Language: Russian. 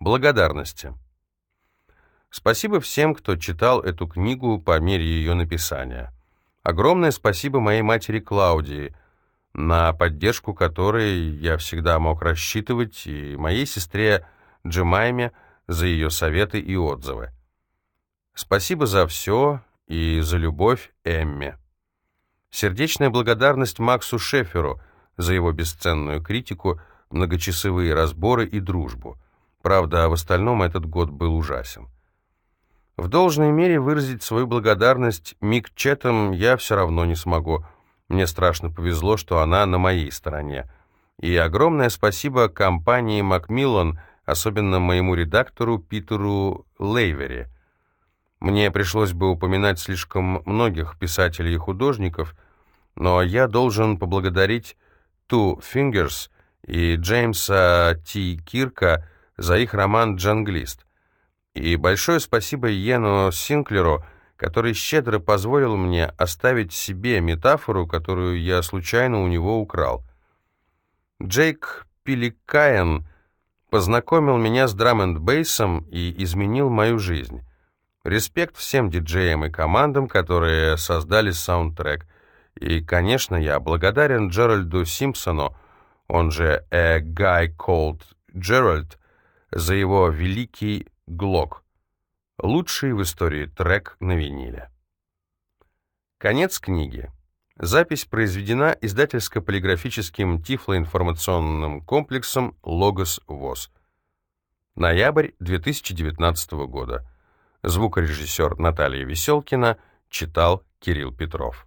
Благодарности. Спасибо всем, кто читал эту книгу по мере ее написания. Огромное спасибо моей матери Клаудии, на поддержку которой я всегда мог рассчитывать, и моей сестре Джемайме за ее советы и отзывы. Спасибо за все и за любовь Эмме. Сердечная благодарность Максу Шеферу за его бесценную критику, многочасовые разборы и дружбу. Правда, в остальном этот год был ужасен. В должной мере выразить свою благодарность Мик Четом я все равно не смогу. Мне страшно повезло, что она на моей стороне. И огромное спасибо компании «Макмиллан», особенно моему редактору Питеру Лейвери. Мне пришлось бы упоминать слишком многих писателей и художников, но я должен поблагодарить Two Fingers и Джеймса Т. Кирка за их роман «Джанглист». И большое спасибо Йену Синклеру, который щедро позволил мне оставить себе метафору, которую я случайно у него украл. Джейк Пиликаен познакомил меня с драм бейсом и изменил мою жизнь. Респект всем диджеям и командам, которые создали саундтрек. И, конечно, я благодарен Джеральду Симпсону, он же A Guy Called Gerald, за его великий глок. Лучший в истории трек на виниле. Конец книги. Запись произведена издательско-полиграфическим тифлоинформационным комплексом «Логос ВОЗ». Ноябрь 2019 года. Звукорежиссер Наталья Веселкина читал Кирилл Петров.